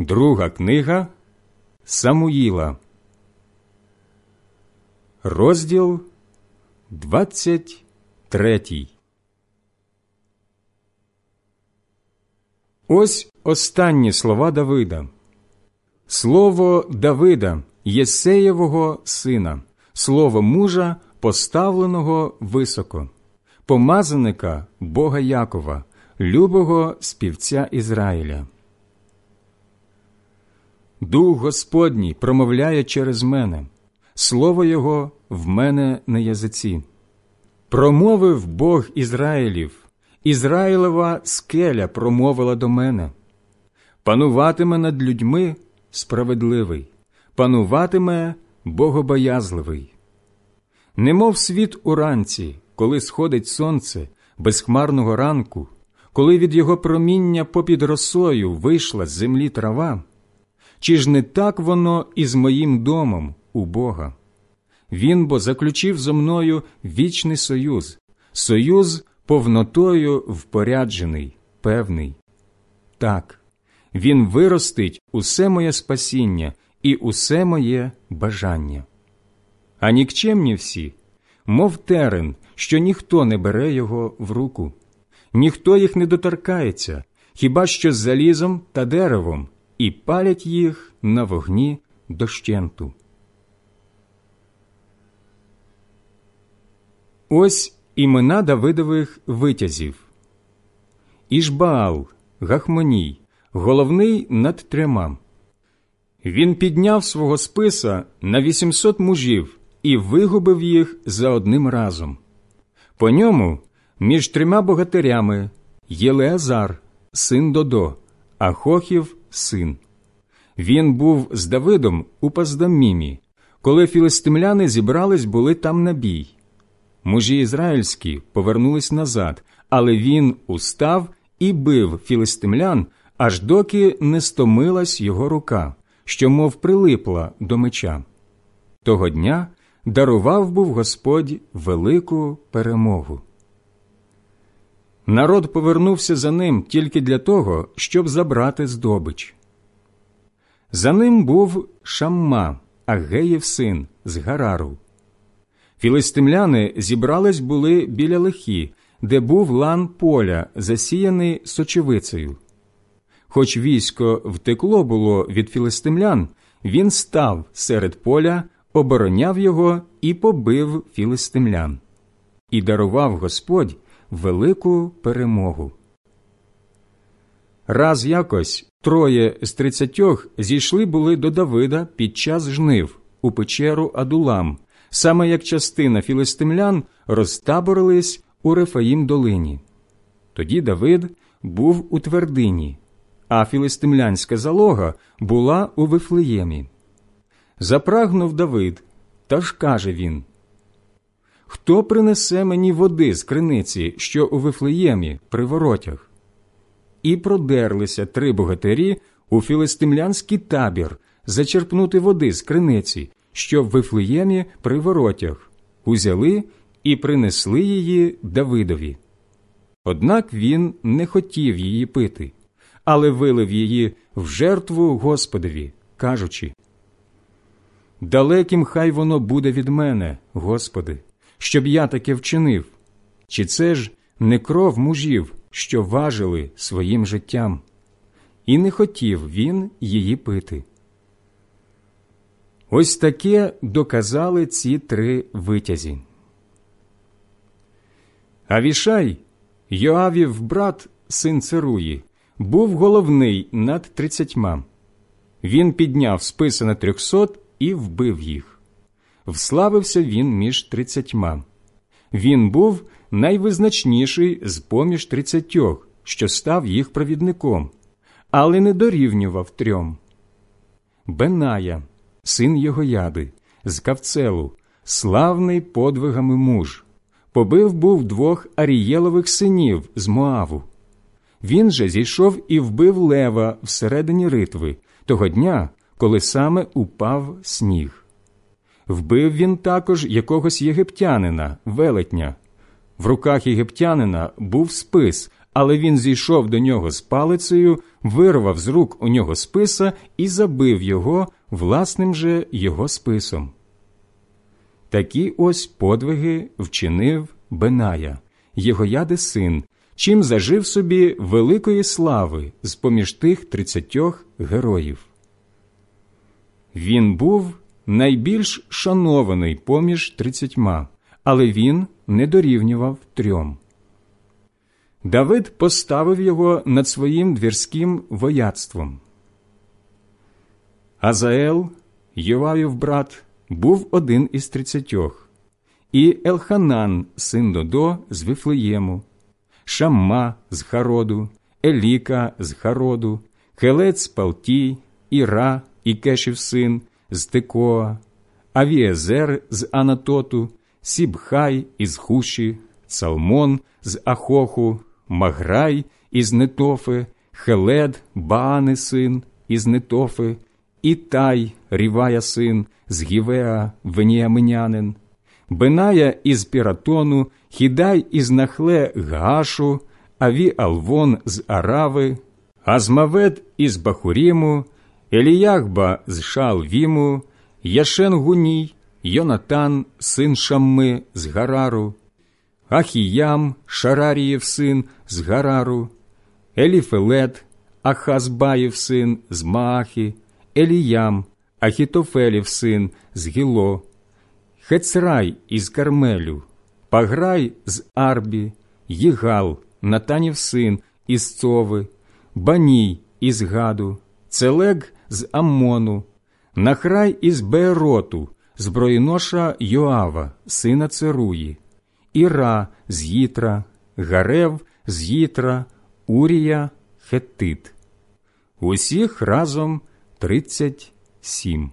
Друга книга Самуїла, розділ 23. Ось останні слова Давида. Слово Давида, Єсеєвого сина, слово мужа, поставленого високо, помазаника Бога Якова, любого співця Ізраїля. Дух Господній промовляє через мене, слово Його в мене на язиці. Промовив Бог Ізраїлів, Ізраїлева скеля промовила до мене. Пануватиме над людьми справедливий, пануватиме богобоязливий. Немов світ уранці, коли сходить сонце безхмарного ранку, коли від його проміння попід росою вийшла з землі трава. Чи ж не так воно і з моїм домом у Бога? Він бо заключив зо мною вічний союз, союз повнотою впоряджений, певний. Так, він виростить усе моє спасіння і усе моє бажання. А нікчемні всі, мов терен, що ніхто не бере його в руку, ніхто їх не доторкається, хіба що з залізом та деревом і палять їх на вогні дощенту. Ось імена Давидових витязів Ішбаал, Гахмоній, головний над трьома. Він підняв свого списа на вісімсот мужів і вигубив їх за одним разом. По ньому між трьома богатирями Єлеазар, син Додо, Ахохів син. Він був з Давидом у Паздамімі, коли філистимляни зібрались були там на бій. Мужі ізраїльські повернулись назад, але він устав і бив філистимлян, аж доки не стомилась його рука, що мов прилипла до меча. Того дня дарував був Господь велику перемогу. Народ повернувся за ним тільки для того, щоб забрати здобич. За ним був Шамма, Агеєв син з Гарару. Філистимляни зібрались були біля лихі, де був лан поля, засіяний сочевицею. Хоч військо втекло було від філистимлян, він став серед поля, обороняв його і побив філистимлян. І дарував Господь велику перемогу. Раз якось троє з тридцятьох зійшли були до Давида під час жнив у печеру Адулам, саме як частина філистимлян розтаборились у Рефаїм долині. Тоді Давид був у твердині, а філистимлянська залога була у Вифлеємі. Запрагнув Давид, та ж каже він Хто принесе мені води з криниці, що у Вифлеємі при воротях? І продерлися три богатирі у філистимлянський табір зачерпнути води з криниці, що в Вифлеємі при воротях, узяли і принесли її Давидові. Однак він не хотів її пити, але вилив її в жертву Господові, кажучи Далеким хай воно буде від мене, Господи щоб я таке вчинив? Чи це ж не кров мужів, що важили своїм життям? І не хотів він її пити. Ось таке доказали ці три витязі. Авішай, Йоавів брат, син Церуї, був головний над тридцятьма. Він підняв списи на трьохсот і вбив їх вславився він між тридцятьма. Він був найвизначніший з поміж тридцятьох, що став їх провідником, але не дорівнював трьом. Беная, син його яди, з Кавцелу, славний подвигами муж, побив був двох арієлових синів з Моаву. Він же зійшов і вбив лева всередині ритви того дня, коли саме упав сніг. Вбив він також якогось єгиптянина, велетня. В руках єгиптянина був спис, Але він зійшов до нього з палицею, вирвав з рук у нього списа і забив його власним же його списом. Такі ось подвиги вчинив Беная, Єгояди син, чим зажив собі великої слави з поміж тих тридцятьох героїв. Він був найбільш шанований поміж тридцятьма, але він не дорівнював трьом. Давид поставив його над своїм двірським вояцтвом. Азаел, Йовавів брат, був один із тридцятьох, і Елханан, син Додо, з Вифлеєму, Шамма з Хароду, Еліка з Хароду, Хелець Палтій, Іра і Кешів син з Текоа, Авіезер з Анатоту, Сібхай із Хуші, Цалмон з Ахоху, Маграй із Нетофи, Хелед, Баани син із Нетофи, Ітай, Рівая син з Гівеа, Веніаминянин, Беная із Піратону, Хідай із Нахле Гашу, Аві Алвон з Арави, Азмавед із Бахуріму, Еліягба з Шалвіму, Яшен Гуній, Йонатан, син Шамми з Гарару, Ахіям, Шарарієв син з Гарару, Еліфелет, Ахазбаєв син з Маахи, Еліям, Ахітофелів син з Гіло, Хецрай із Кармелю, Паграй з Арбі, Їгал, Натанів син із Цови, Баній із Гаду, Целег з Аммону, Нахрай із Беероту, зброєноша Йоава, сина Церуї, Іра з Їтра, Гарев з Їтра, Урія, Хетит. Усіх разом тридцять сім.